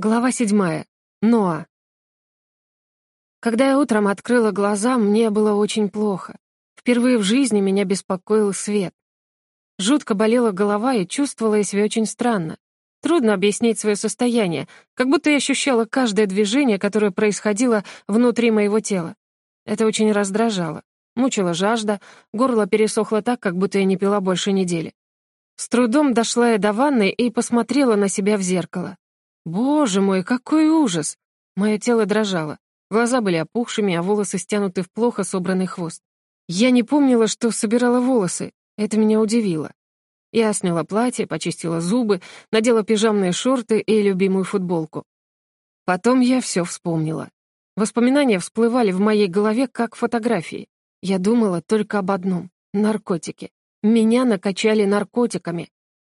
Глава седьмая. Ноа. Когда я утром открыла глаза, мне было очень плохо. Впервые в жизни меня беспокоил свет. Жутко болела голова и чувствовала я себя очень странно. Трудно объяснить свое состояние, как будто я ощущала каждое движение, которое происходило внутри моего тела. Это очень раздражало. Мучила жажда, горло пересохло так, как будто я не пила больше недели. С трудом дошла я до ванной и посмотрела на себя в зеркало. Боже мой, какой ужас! Мое тело дрожало. Глаза были опухшими, а волосы стянуты в плохо собранный хвост. Я не помнила, что собирала волосы. Это меня удивило. Я сняла платье, почистила зубы, надела пижамные шорты и любимую футболку. Потом я все вспомнила. Воспоминания всплывали в моей голове, как фотографии. Я думала только об одном — наркотики. Меня накачали наркотиками.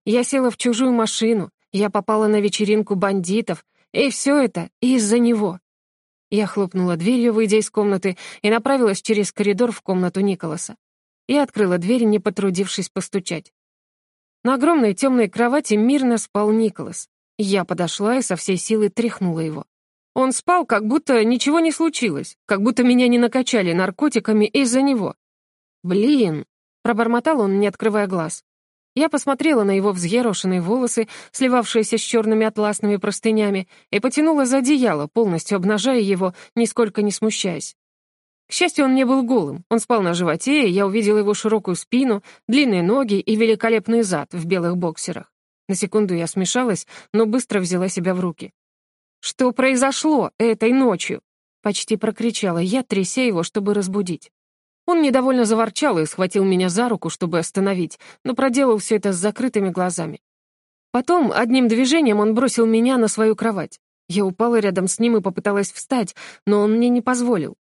Я села в чужую машину, я попала на вечеринку бандитов, и все это из-за него. Я хлопнула дверью, выйдя из комнаты, и направилась через коридор в комнату Николаса. Я открыла дверь, не потрудившись постучать. На огромной темной кровати мирно спал Николас. Я подошла и со всей силы тряхнула его. Он спал, как будто ничего не случилось, как будто меня не накачали наркотиками из-за него. «Блин!» — пробормотал он, не открывая глаз. Я посмотрела на его взъерошенные волосы, сливавшиеся с черными атласными простынями, и потянула за одеяло, полностью обнажая его, нисколько не смущаясь. К счастью, он не был голым. Он спал на животе, и я увидела его широкую спину, длинные ноги и великолепный зад в белых боксерах. На секунду я смешалась, но быстро взяла себя в руки. «Что произошло этой ночью?» — почти прокричала я, тряся его, чтобы разбудить. Он недовольно заворчал и схватил меня за руку, чтобы остановить, но проделал все это с закрытыми глазами. Потом, одним движением, он бросил меня на свою кровать. Я упала рядом с ним и попыталась встать, но он мне не позволил.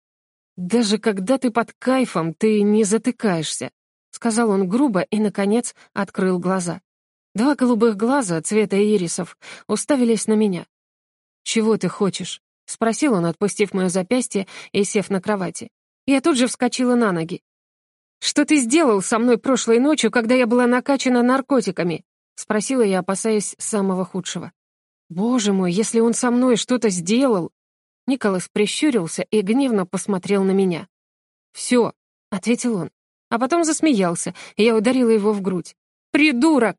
«Даже когда ты под кайфом, ты не затыкаешься», — сказал он грубо и, наконец, открыл глаза. Два голубых глаза цвета ирисов уставились на меня. «Чего ты хочешь?» — спросил он, отпустив мое запястье и сев на кровати. Я тут же вскочила на ноги. «Что ты сделал со мной прошлой ночью, когда я была накачана наркотиками?» — спросила я, опасаясь самого худшего. «Боже мой, если он со мной что-то сделал...» Николас прищурился и гневно посмотрел на меня. «Все», — ответил он, а потом засмеялся, и я ударила его в грудь. «Придурок!»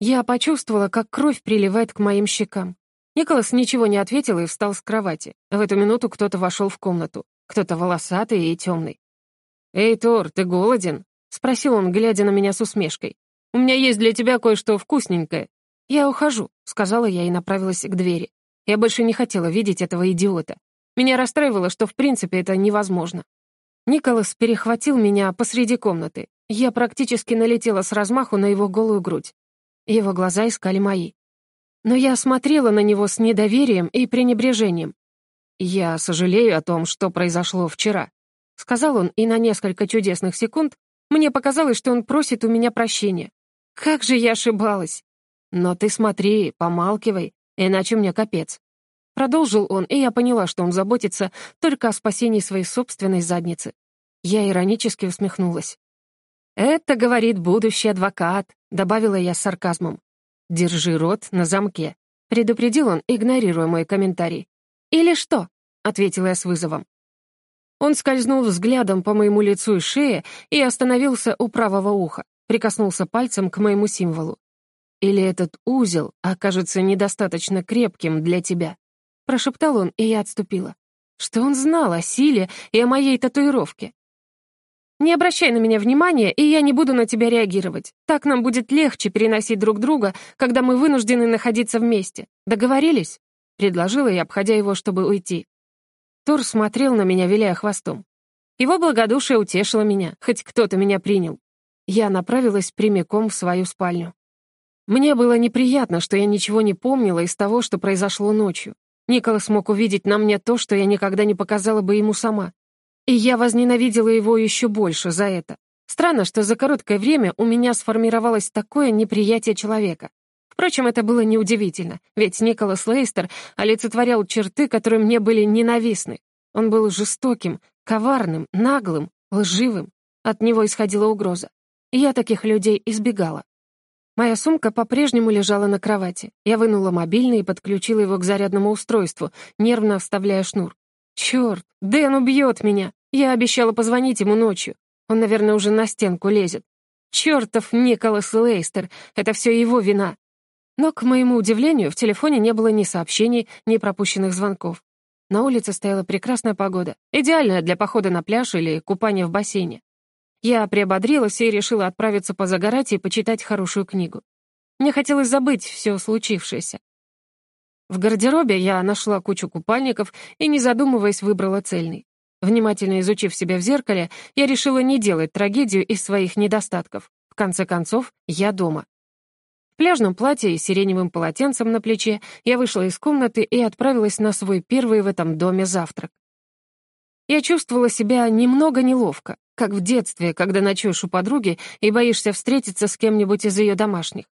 Я почувствовала, как кровь приливает к моим щекам. Николас ничего не ответил и встал с кровати. В эту минуту кто-то вошел в комнату кто-то волосатый и темный. «Эй, Тор, ты голоден?» — спросил он, глядя на меня с усмешкой. «У меня есть для тебя кое-что вкусненькое». «Я ухожу», — сказала я и направилась к двери. Я больше не хотела видеть этого идиота. Меня расстраивало, что в принципе это невозможно. Николас перехватил меня посреди комнаты. Я практически налетела с размаху на его голую грудь. Его глаза искали мои. Но я смотрела на него с недоверием и пренебрежением. «Я сожалею о том, что произошло вчера», — сказал он, и на несколько чудесных секунд мне показалось, что он просит у меня прощения. Как же я ошибалась! Но ты смотри, помалкивай, иначе мне капец. Продолжил он, и я поняла, что он заботится только о спасении своей собственной задницы. Я иронически усмехнулась. «Это, говорит будущий адвокат», — добавила я с сарказмом. «Держи рот на замке», — предупредил он, игнорируя мой комментарий. «Или что?» — ответила я с вызовом. Он скользнул взглядом по моему лицу и шее и остановился у правого уха, прикоснулся пальцем к моему символу. «Или этот узел окажется недостаточно крепким для тебя?» Прошептал он, и я отступила. Что он знал о силе и о моей татуировке? «Не обращай на меня внимания, и я не буду на тебя реагировать. Так нам будет легче переносить друг друга, когда мы вынуждены находиться вместе. Договорились?» — предложила я, обходя его, чтобы уйти. Тор смотрел на меня, виляя хвостом. Его благодушие утешило меня, хоть кто-то меня принял. Я направилась прямиком в свою спальню. Мне было неприятно, что я ничего не помнила из того, что произошло ночью. Николас мог увидеть на мне то, что я никогда не показала бы ему сама. И я возненавидела его еще больше за это. Странно, что за короткое время у меня сформировалось такое неприятие человека. Впрочем, это было неудивительно, ведь Николас Лейстер олицетворял черты, которые мне были ненавистны. Он был жестоким, коварным, наглым, лживым. От него исходила угроза. И я таких людей избегала. Моя сумка по-прежнему лежала на кровати. Я вынула мобильный и подключила его к зарядному устройству, нервно вставляя шнур. Черт, Дэн убьет меня! Я обещала позвонить ему ночью. Он, наверное, уже на стенку лезет. Чертов Николас Лейстер, это все его вина. Но, к моему удивлению, в телефоне не было ни сообщений, ни пропущенных звонков. На улице стояла прекрасная погода, идеальная для похода на пляж или купания в бассейне. Я приободрилась и решила отправиться позагорать и почитать хорошую книгу. Мне хотелось забыть все случившееся. В гардеробе я нашла кучу купальников и, не задумываясь, выбрала цельный. Внимательно изучив себя в зеркале, я решила не делать трагедию из своих недостатков. В конце концов, я дома. Пляжном платье и сиреневым полотенцем на плече я вышла из комнаты и отправилась на свой первый в этом доме завтрак. Я чувствовала себя немного неловко, как в детстве, когда ночуешь у подруги и боишься встретиться с кем-нибудь из ее домашних.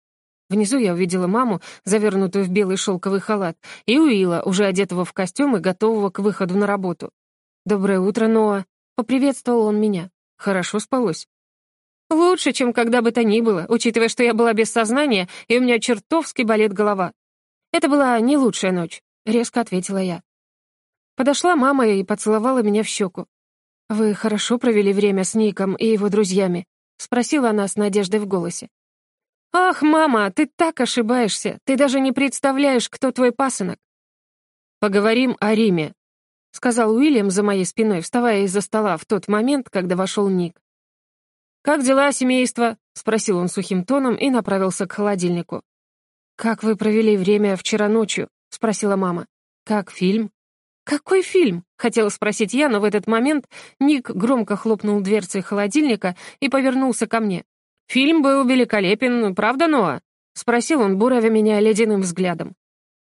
Внизу я увидела маму, завернутую в белый шелковый халат, и Уилла, уже одетого в костюм и готового к выходу на работу. «Доброе утро, Ноа!» — поприветствовал он меня. «Хорошо спалось?» «Лучше, чем когда бы то ни было, учитывая, что я была без сознания, и у меня чертовски болит голова». «Это была не лучшая ночь», — резко ответила я. Подошла мама и поцеловала меня в щеку. «Вы хорошо провели время с Ником и его друзьями?» — спросила она с надеждой в голосе. «Ах, мама, ты так ошибаешься! Ты даже не представляешь, кто твой пасынок!» «Поговорим о Риме», — сказал Уильям за моей спиной, вставая из-за стола в тот момент, когда вошел Ник. «Как дела, семейство?» — спросил он сухим тоном и направился к холодильнику. «Как вы провели время вчера ночью?» — спросила мама. «Как фильм?» «Какой фильм?» — хотела спросить я, но в этот момент Ник громко хлопнул дверцей холодильника и повернулся ко мне. «Фильм был великолепен, правда, Ноа?» — спросил он, буравя меня ледяным взглядом.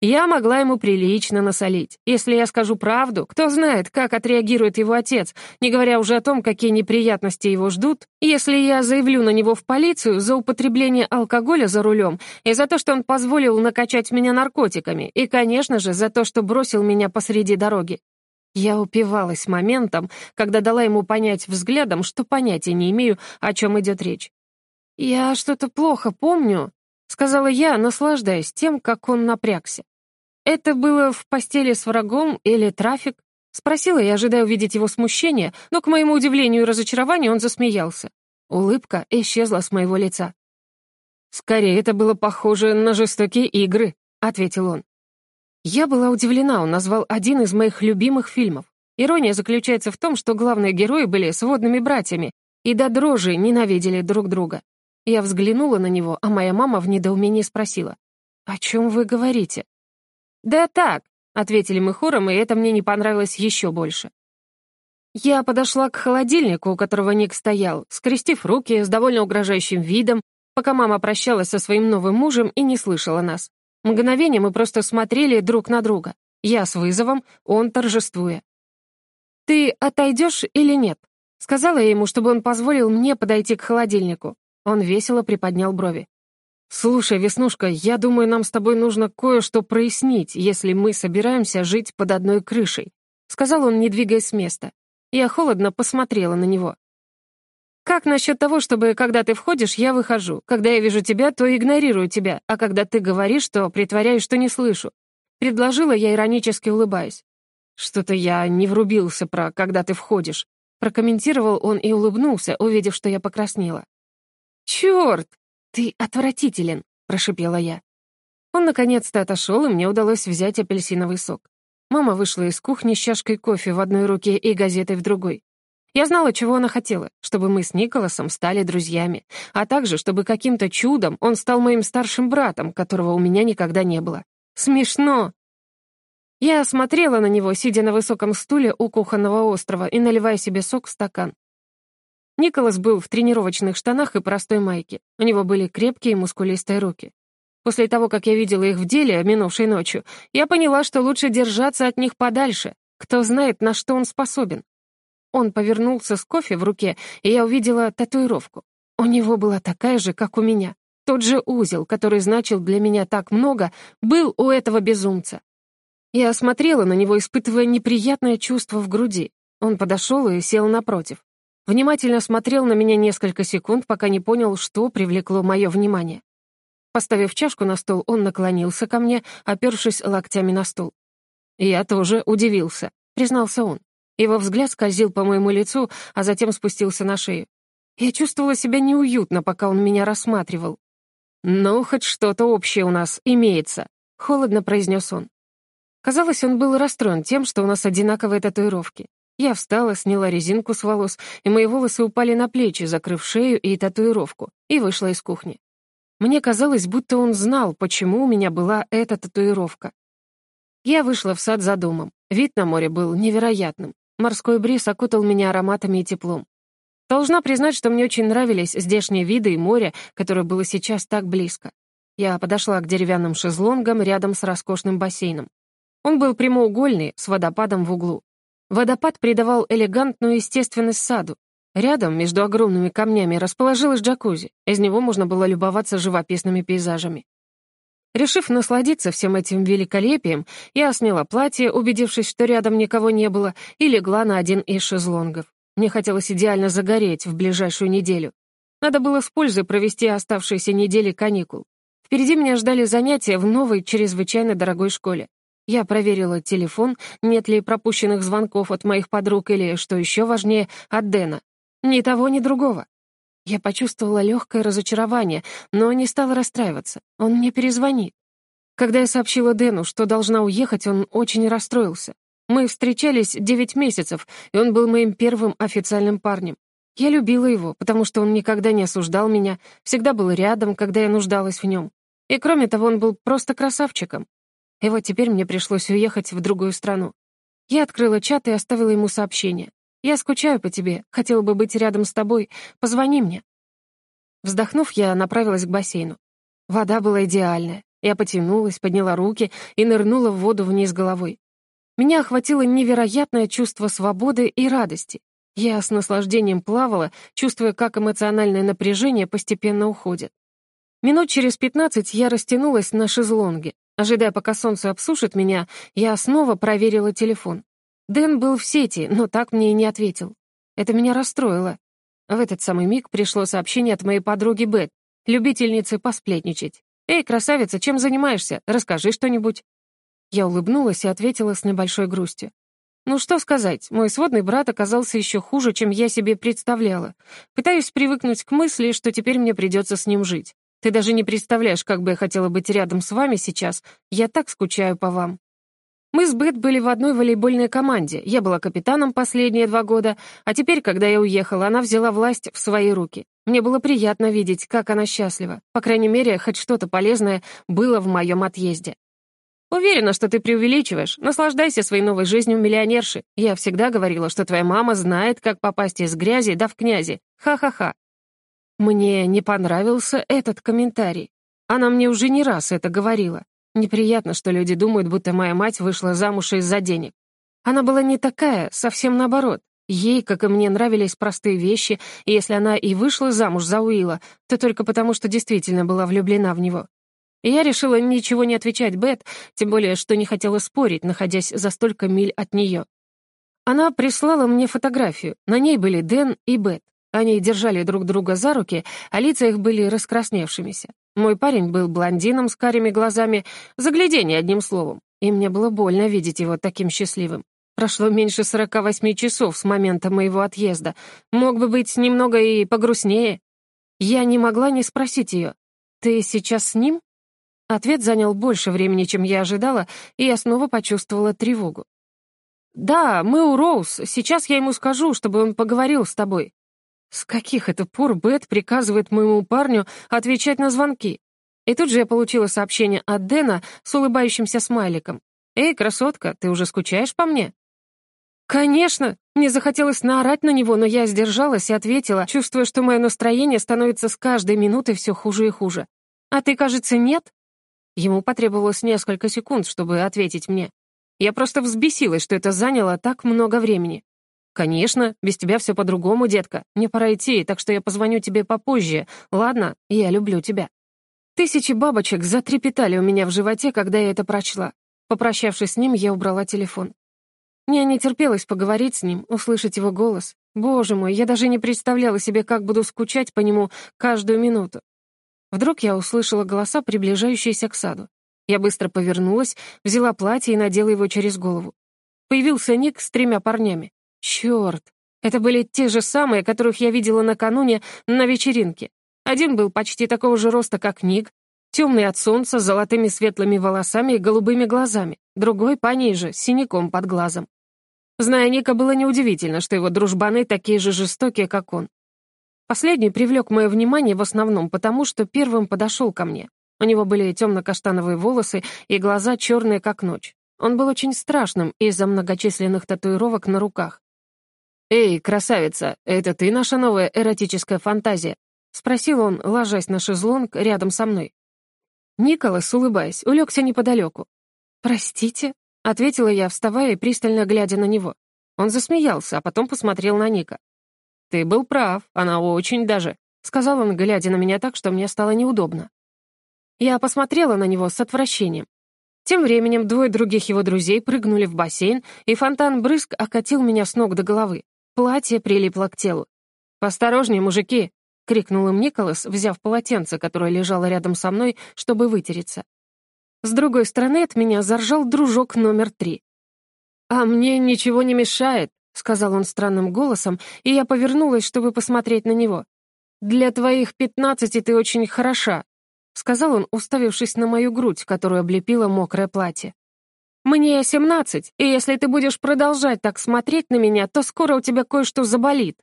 Я могла ему прилично насолить. Если я скажу правду, кто знает, как отреагирует его отец, не говоря уже о том, какие неприятности его ждут, если я заявлю на него в полицию за употребление алкоголя за рулем и за то, что он позволил накачать меня наркотиками, и, конечно же, за то, что бросил меня посреди дороги. Я упивалась моментом, когда дала ему понять взглядом, что понятия не имею, о чем идет речь. «Я что-то плохо помню», — сказала я, наслаждаясь тем, как он напрягся. «Это было в постели с врагом или трафик?» Спросила я, ожидая увидеть его смущение, но, к моему удивлению и разочарованию, он засмеялся. Улыбка исчезла с моего лица. «Скорее, это было похоже на жестокие игры», — ответил он. Я была удивлена, он назвал один из моих любимых фильмов. Ирония заключается в том, что главные герои были сводными братьями и до дрожи ненавидели друг друга. Я взглянула на него, а моя мама в недоумении спросила, «О чем вы говорите?» «Да так», — ответили мы хором, и это мне не понравилось еще больше. Я подошла к холодильнику, у которого Ник стоял, скрестив руки с довольно угрожающим видом, пока мама прощалась со своим новым мужем и не слышала нас. Мгновение мы просто смотрели друг на друга. Я с вызовом, он торжествуя. «Ты отойдешь или нет?» Сказала я ему, чтобы он позволил мне подойти к холодильнику. Он весело приподнял брови. «Слушай, Веснушка, я думаю, нам с тобой нужно кое-что прояснить, если мы собираемся жить под одной крышей», — сказал он, не двигаясь с места. Я холодно посмотрела на него. «Как насчет того, чтобы, когда ты входишь, я выхожу? Когда я вижу тебя, то игнорирую тебя, а когда ты говоришь, то притворяюсь, что не слышу?» Предложила я, иронически улыбаясь. «Что-то я не врубился про «когда ты входишь», — прокомментировал он и улыбнулся, увидев, что я покраснела. «Чёрт!» «Ты отвратителен», — прошипела я. Он наконец-то отошел, и мне удалось взять апельсиновый сок. Мама вышла из кухни с чашкой кофе в одной руке и газетой в другой. Я знала, чего она хотела, чтобы мы с Николасом стали друзьями, а также, чтобы каким-то чудом он стал моим старшим братом, которого у меня никогда не было. Смешно! Я смотрела на него, сидя на высоком стуле у кухонного острова и наливая себе сок в стакан. Николас был в тренировочных штанах и простой майке. У него были крепкие мускулистые руки. После того, как я видела их в деле минувшей ночью, я поняла, что лучше держаться от них подальше. Кто знает, на что он способен. Он повернулся с кофе в руке, и я увидела татуировку. У него была такая же, как у меня. Тот же узел, который значил для меня так много, был у этого безумца. Я смотрела на него, испытывая неприятное чувство в груди. Он подошел и сел напротив. Внимательно смотрел на меня несколько секунд, пока не понял, что привлекло мое внимание. Поставив чашку на стол, он наклонился ко мне, опершись локтями на стол. «Я тоже удивился», — признался он. Его взгляд скользил по моему лицу, а затем спустился на шею. Я чувствовала себя неуютно, пока он меня рассматривал. «Ну, хоть что-то общее у нас имеется», — холодно произнес он. Казалось, он был расстроен тем, что у нас одинаковые татуировки. Я встала, сняла резинку с волос, и мои волосы упали на плечи, закрыв шею и татуировку, и вышла из кухни. Мне казалось, будто он знал, почему у меня была эта татуировка. Я вышла в сад за домом. Вид на море был невероятным. Морской бриз окутал меня ароматами и теплом. Должна признать, что мне очень нравились здешние виды и море, которое было сейчас так близко. Я подошла к деревянным шезлонгам рядом с роскошным бассейном. Он был прямоугольный, с водопадом в углу. Водопад придавал элегантную естественность саду. Рядом, между огромными камнями, расположилась джакузи. Из него можно было любоваться живописными пейзажами. Решив насладиться всем этим великолепием, я сняла платье, убедившись, что рядом никого не было, и легла на один из шезлонгов. Мне хотелось идеально загореть в ближайшую неделю. Надо было с пользой провести оставшиеся недели каникул. Впереди меня ждали занятия в новой, чрезвычайно дорогой школе. Я проверила телефон, нет ли пропущенных звонков от моих подруг или, что еще важнее, от Дэна. Ни того, ни другого. Я почувствовала легкое разочарование, но не стала расстраиваться. Он мне перезвонит. Когда я сообщила Дэну, что должна уехать, он очень расстроился. Мы встречались девять месяцев, и он был моим первым официальным парнем. Я любила его, потому что он никогда не осуждал меня, всегда был рядом, когда я нуждалась в нем. И кроме того, он был просто красавчиком. И вот теперь мне пришлось уехать в другую страну. Я открыла чат и оставила ему сообщение. Я скучаю по тебе, хотела бы быть рядом с тобой. Позвони мне». Вздохнув, я направилась к бассейну. Вода была идеальная. Я потянулась, подняла руки и нырнула в воду вниз головой. Меня охватило невероятное чувство свободы и радости. Я с наслаждением плавала, чувствуя, как эмоциональное напряжение постепенно уходит. Минут через пятнадцать я растянулась на шезлонге. Ожидая, пока солнце обсушит меня, я снова проверила телефон. Дэн был в сети, но так мне и не ответил. Это меня расстроило. В этот самый миг пришло сообщение от моей подруги Бет, любительницы посплетничать. «Эй, красавица, чем занимаешься? Расскажи что-нибудь». Я улыбнулась и ответила с небольшой грустью. Ну что сказать, мой сводный брат оказался еще хуже, чем я себе представляла. Пытаюсь привыкнуть к мысли, что теперь мне придется с ним жить. Ты даже не представляешь, как бы я хотела быть рядом с вами сейчас. Я так скучаю по вам. Мы с Бет были в одной волейбольной команде. Я была капитаном последние два года, а теперь, когда я уехала, она взяла власть в свои руки. Мне было приятно видеть, как она счастлива. По крайней мере, хоть что-то полезное было в моем отъезде. Уверена, что ты преувеличиваешь. Наслаждайся своей новой жизнью миллионерши. Я всегда говорила, что твоя мама знает, как попасть из грязи да в князи. Ха-ха-ха. Мне не понравился этот комментарий. Она мне уже не раз это говорила. Неприятно, что люди думают, будто моя мать вышла замуж из-за денег. Она была не такая, совсем наоборот. Ей, как и мне, нравились простые вещи, и если она и вышла замуж за Уилла, то только потому, что действительно была влюблена в него. И я решила ничего не отвечать Бет, тем более, что не хотела спорить, находясь за столько миль от нее. Она прислала мне фотографию. На ней были Дэн и Бет. Они держали друг друга за руки, а лица их были раскрасневшимися. Мой парень был блондином с карими глазами, загляденье одним словом, и мне было больно видеть его таким счастливым. Прошло меньше сорока восьми часов с момента моего отъезда. Мог бы быть немного и погрустнее. Я не могла не спросить ее, «Ты сейчас с ним?» Ответ занял больше времени, чем я ожидала, и я снова почувствовала тревогу. «Да, мы у Роуз. Сейчас я ему скажу, чтобы он поговорил с тобой. С каких это пор Бет приказывает моему парню отвечать на звонки? И тут же я получила сообщение от Дэна с улыбающимся смайликом. «Эй, красотка, ты уже скучаешь по мне?» «Конечно!» Мне захотелось наорать на него, но я сдержалась и ответила, чувствуя, что мое настроение становится с каждой минутой все хуже и хуже. «А ты, кажется, нет?» Ему потребовалось несколько секунд, чтобы ответить мне. Я просто взбесилась, что это заняло так много времени. «Конечно, без тебя все по-другому, детка. Мне пора идти, так что я позвоню тебе попозже. Ладно, я люблю тебя». Тысячи бабочек затрепетали у меня в животе, когда я это прочла. Попрощавшись с ним, я убрала телефон. Мне не терпелось поговорить с ним, услышать его голос. Боже мой, я даже не представляла себе, как буду скучать по нему каждую минуту. Вдруг я услышала голоса, приближающиеся к саду. Я быстро повернулась, взяла платье и надела его через голову. Появился Ник с тремя парнями. Чёрт! Это были те же самые, которых я видела накануне на вечеринке. Один был почти такого же роста, как Ник, темный от солнца, с золотыми светлыми волосами и голубыми глазами, другой пониже, синяком под глазом. Зная Ника, было неудивительно, что его дружбаны такие же жестокие, как он. Последний привлек мое внимание в основном потому, что первым подошел ко мне. У него были темно-каштановые волосы и глаза черные, как ночь. Он был очень страшным из-за многочисленных татуировок на руках. «Эй, красавица, это ты наша новая эротическая фантазия?» — спросил он, ложась на шезлонг рядом со мной. Николас, улыбаясь, улегся неподалеку. «Простите?» — ответила я, вставая и пристально глядя на него. Он засмеялся, а потом посмотрел на Ника. «Ты был прав, она очень даже», — сказал он, глядя на меня так, что мне стало неудобно. Я посмотрела на него с отвращением. Тем временем двое других его друзей прыгнули в бассейн, и фонтан брызг окатил меня с ног до головы. Платье прилипло к телу. «Посторожнее, мужики!» — крикнул им Николас, взяв полотенце, которое лежало рядом со мной, чтобы вытереться. С другой стороны от меня заржал дружок номер три. «А мне ничего не мешает», — сказал он странным голосом, и я повернулась, чтобы посмотреть на него. «Для твоих пятнадцати ты очень хороша», — сказал он, уставившись на мою грудь, которую облепило мокрое платье. «Мне семнадцать, и если ты будешь продолжать так смотреть на меня, то скоро у тебя кое-что заболит».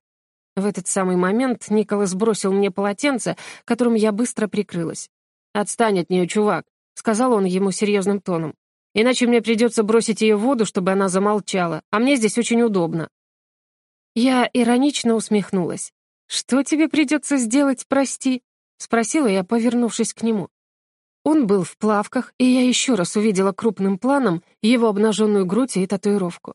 В этот самый момент Николас бросил мне полотенце, которым я быстро прикрылась. «Отстань от нее, чувак», — сказал он ему серьезным тоном. «Иначе мне придется бросить ее в воду, чтобы она замолчала, а мне здесь очень удобно». Я иронично усмехнулась. «Что тебе придется сделать, прости?» — спросила я, повернувшись к нему. Он был в плавках, и я еще раз увидела крупным планом его обнаженную грудь и татуировку.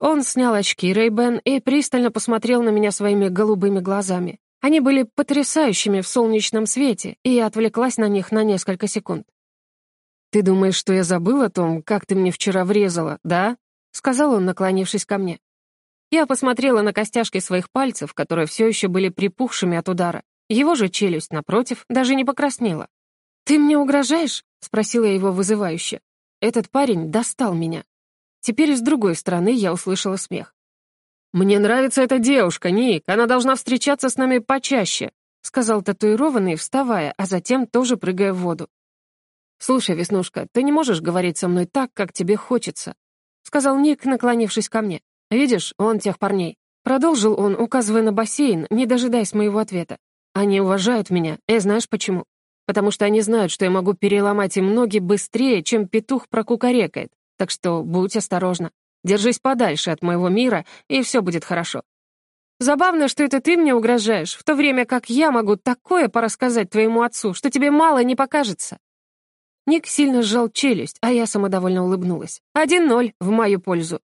Он снял очки Ray-Ban и пристально посмотрел на меня своими голубыми глазами. Они были потрясающими в солнечном свете, и я отвлеклась на них на несколько секунд. «Ты думаешь, что я забыл о том, как ты мне вчера врезала, да?» — сказал он, наклонившись ко мне. Я посмотрела на костяшки своих пальцев, которые все еще были припухшими от удара. Его же челюсть, напротив, даже не покраснела. «Ты мне угрожаешь?» — спросила я его вызывающе. Этот парень достал меня. Теперь с другой стороны я услышала смех. «Мне нравится эта девушка, Ник, она должна встречаться с нами почаще», сказал татуированный, вставая, а затем тоже прыгая в воду. «Слушай, Веснушка, ты не можешь говорить со мной так, как тебе хочется», сказал Ник, наклонившись ко мне. «Видишь, он тех парней». Продолжил он, указывая на бассейн, не дожидаясь моего ответа. «Они уважают меня, и знаешь почему? Потому что они знают, что я могу переломать им ноги быстрее, чем петух прокукарекает. Так что будь осторожна. Держись подальше от моего мира, и все будет хорошо. Забавно, что это ты мне угрожаешь, в то время как я могу такое порассказать твоему отцу, что тебе мало не покажется. Ник сильно сжал челюсть, а я самодовольно улыбнулась. Один ноль в мою пользу.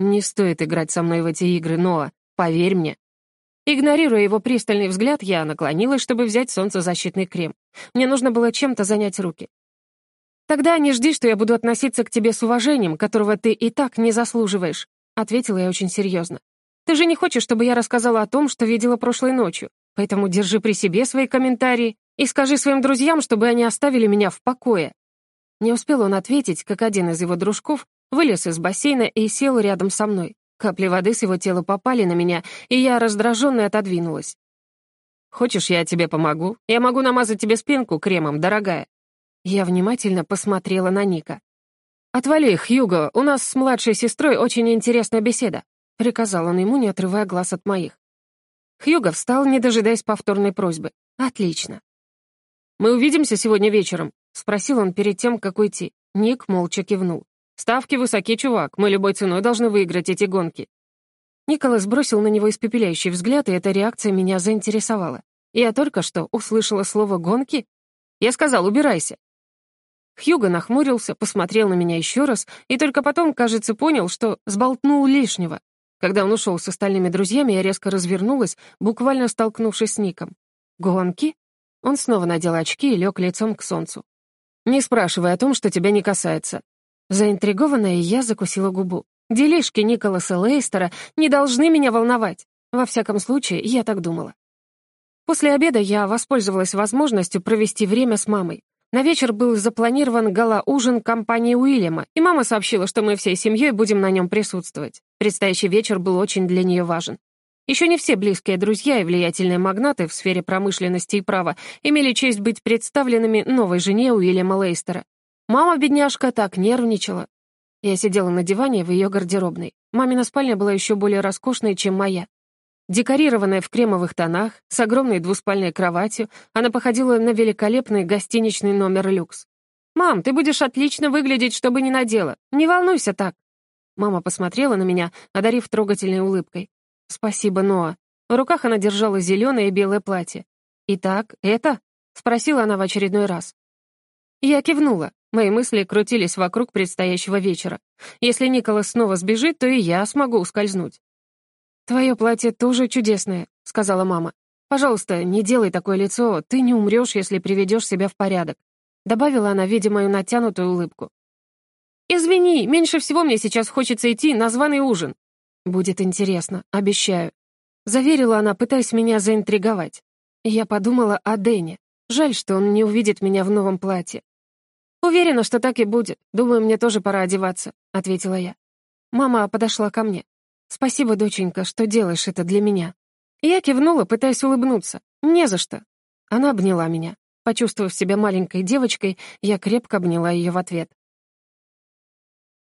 Не стоит играть со мной в эти игры, Ноа. Поверь мне, Игнорируя его пристальный взгляд, я наклонилась, чтобы взять солнцезащитный крем. Мне нужно было чем-то занять руки. «Тогда не жди, что я буду относиться к тебе с уважением, которого ты и так не заслуживаешь», — ответила я очень серьезно. «Ты же не хочешь, чтобы я рассказала о том, что видела прошлой ночью, поэтому держи при себе свои комментарии и скажи своим друзьям, чтобы они оставили меня в покое». Не успел он ответить, как один из его дружков вылез из бассейна и сел рядом со мной. Капли воды с его тела попали на меня, и я раздраженно отодвинулась. «Хочешь, я тебе помогу? Я могу намазать тебе спинку кремом, дорогая». Я внимательно посмотрела на Ника. «Отвали, Хьюго, у нас с младшей сестрой очень интересная беседа», приказал он ему, не отрывая глаз от моих. Хьюго встал, не дожидаясь повторной просьбы. «Отлично». «Мы увидимся сегодня вечером?» — спросил он перед тем, как уйти. Ник молча кивнул. «Ставки высоки, чувак. Мы любой ценой должны выиграть эти гонки». Николас бросил на него испепеляющий взгляд, и эта реакция меня заинтересовала. Я только что услышала слово «гонки». Я сказал «убирайся». Хьюго нахмурился, посмотрел на меня еще раз и только потом, кажется, понял, что сболтнул лишнего. Когда он ушел с остальными друзьями, я резко развернулась, буквально столкнувшись с Ником. «Гонки?» Он снова надел очки и лег лицом к солнцу. «Не спрашивай о том, что тебя не касается. Заинтригованная, я закусила губу. Делишки Николаса Лейстера не должны меня волновать. Во всяком случае, я так думала. После обеда я воспользовалась возможностью провести время с мамой. На вечер был запланирован гала-ужин компании Уильяма, и мама сообщила, что мы всей семьей будем на нем присутствовать. Предстоящий вечер был очень для нее важен. Еще не все близкие друзья и влиятельные магнаты в сфере промышленности и права имели честь быть представленными новой жене Уильяма Лейстера. Мама-бедняжка так нервничала. Я сидела на диване в ее гардеробной. Мамина спальня была еще более роскошной, чем моя. Декорированная в кремовых тонах, с огромной двуспальной кроватью, она походила на великолепный гостиничный номер люкс. «Мам, ты будешь отлично выглядеть, чтобы не надела. Не волнуйся так». Мама посмотрела на меня, одарив трогательной улыбкой. «Спасибо, Ноа». В руках она держала зеленое и белое платье. «Итак, это?» — спросила она в очередной раз. Я кивнула. Мои мысли крутились вокруг предстоящего вечера. Если Николас снова сбежит, то и я смогу ускользнуть. «Твое платье тоже чудесное», — сказала мама. «Пожалуйста, не делай такое лицо, ты не умрешь, если приведешь себя в порядок», — добавила она, видя мою натянутую улыбку. «Извини, меньше всего мне сейчас хочется идти на званый ужин», «Будет интересно, обещаю», — заверила она, пытаясь меня заинтриговать. Я подумала о Дэне. Жаль, что он не увидит меня в новом платье. «Уверена, что так и будет. Думаю, мне тоже пора одеваться», — ответила я. Мама подошла ко мне. «Спасибо, доченька, что делаешь это для меня». Я кивнула, пытаясь улыбнуться. «Не за что». Она обняла меня. Почувствовав себя маленькой девочкой, я крепко обняла ее в ответ.